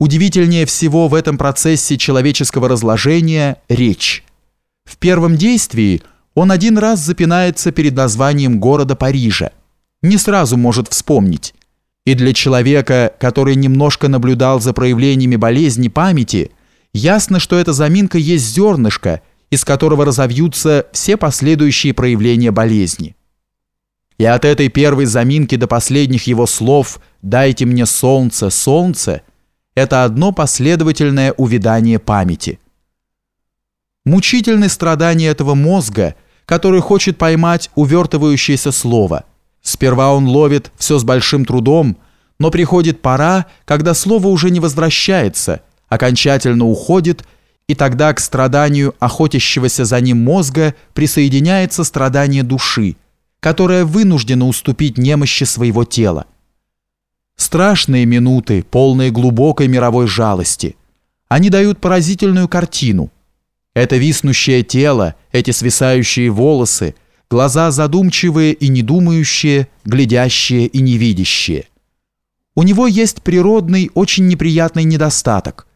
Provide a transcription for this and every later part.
Удивительнее всего в этом процессе человеческого разложения – речь. В первом действии он один раз запинается перед названием города Парижа. Не сразу может вспомнить. И для человека, который немножко наблюдал за проявлениями болезни памяти, ясно, что эта заминка есть зернышко, из которого разовьются все последующие проявления болезни. И от этой первой заминки до последних его слов «дайте мне солнце, солнце» это одно последовательное увядание памяти. Мучительны страдания этого мозга, который хочет поймать увертывающееся слово. Сперва он ловит все с большим трудом, но приходит пора, когда слово уже не возвращается, окончательно уходит, и тогда к страданию охотящегося за ним мозга присоединяется страдание души – которая вынуждена уступить немощи своего тела. Страшные минуты, полные глубокой мировой жалости. Они дают поразительную картину. Это виснущее тело, эти свисающие волосы, глаза задумчивые и недумающие, глядящие и невидящие. У него есть природный, очень неприятный недостаток.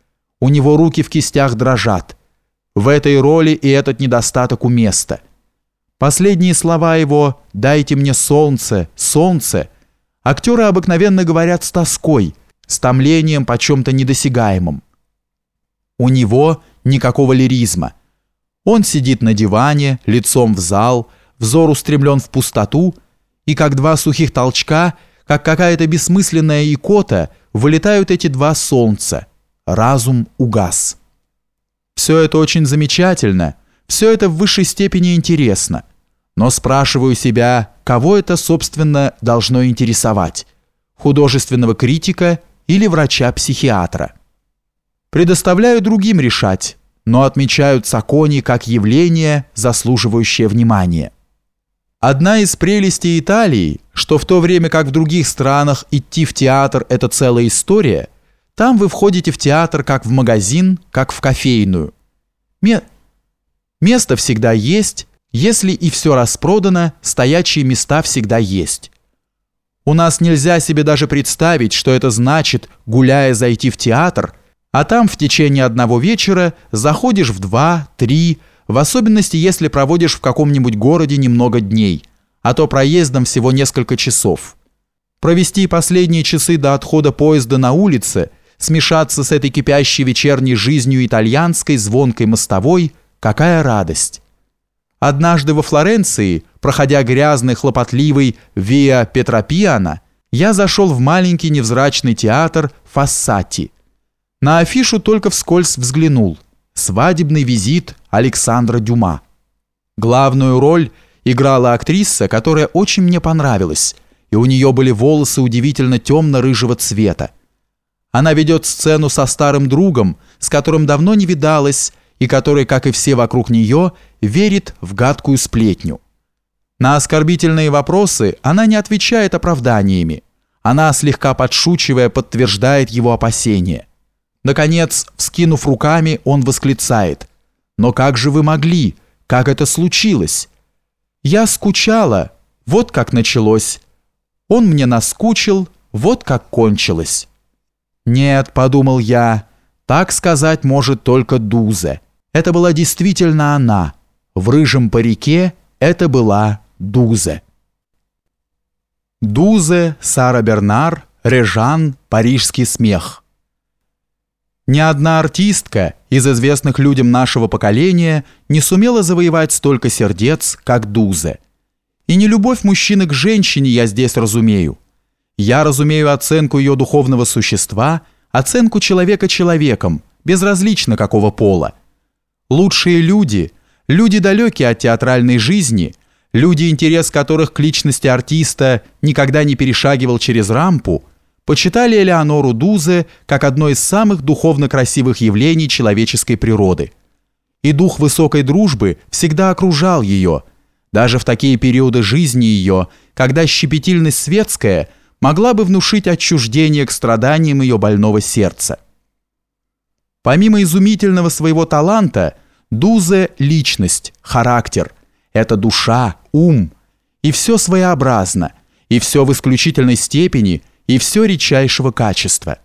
У него руки в кистях дрожат. В этой роли и этот недостаток уместно. Последние слова его «дайте мне солнце, солнце» актеры обыкновенно говорят с тоской, с томлением по чем-то недосягаемом. У него никакого лиризма. Он сидит на диване, лицом в зал, взор устремлен в пустоту, и как два сухих толчка, как какая-то бессмысленная икота, вылетают эти два солнца. Разум угас. Все это очень замечательно, все это в высшей степени интересно – но спрашиваю себя, кого это, собственно, должно интересовать? Художественного критика или врача-психиатра? Предоставляю другим решать, но отмечаю цакони как явление, заслуживающее внимания. Одна из прелестей Италии, что в то время как в других странах идти в театр – это целая история, там вы входите в театр как в магазин, как в кофейную. Место всегда есть, если и все распродано, стоячие места всегда есть. У нас нельзя себе даже представить, что это значит, гуляя зайти в театр, а там в течение одного вечера заходишь в два, три, в особенности если проводишь в каком-нибудь городе немного дней, а то проездом всего несколько часов. Провести последние часы до отхода поезда на улице, смешаться с этой кипящей вечерней жизнью итальянской звонкой мостовой – какая радость! Однажды во Флоренции, проходя грязный, хлопотливый Виа Петропиана, я зашел в маленький невзрачный театр Фассати. На афишу только вскользь взглянул. Свадебный визит Александра Дюма. Главную роль играла актриса, которая очень мне понравилась, и у нее были волосы удивительно темно-рыжего цвета. Она ведет сцену со старым другом, с которым давно не видалась, и который, как и все вокруг нее, верит в гадкую сплетню. На оскорбительные вопросы она не отвечает оправданиями. Она, слегка подшучивая, подтверждает его опасения. Наконец, вскинув руками, он восклицает. «Но как же вы могли? Как это случилось?» «Я скучала. Вот как началось. Он мне наскучил. Вот как кончилось». «Нет», — подумал я, — «так сказать может только Дузе». Это была действительно она. В рыжем парике это была Дузе. Дузе, Сара Бернар, Режан, Парижский смех. Ни одна артистка из известных людям нашего поколения не сумела завоевать столько сердец, как Дузе. И не любовь мужчины к женщине я здесь разумею. Я разумею оценку ее духовного существа, оценку человека человеком, безразлично какого пола – Лучшие люди, люди далекие от театральной жизни, люди, интерес которых к личности артиста никогда не перешагивал через рампу, почитали Элеонору Дузе как одно из самых духовно красивых явлений человеческой природы. И дух высокой дружбы всегда окружал ее, даже в такие периоды жизни ее, когда щепетильность светская могла бы внушить отчуждение к страданиям ее больного сердца. Помимо изумительного своего таланта, Дузе – личность, характер. Это душа, ум. И все своеобразно, и все в исключительной степени, и все редчайшего качества –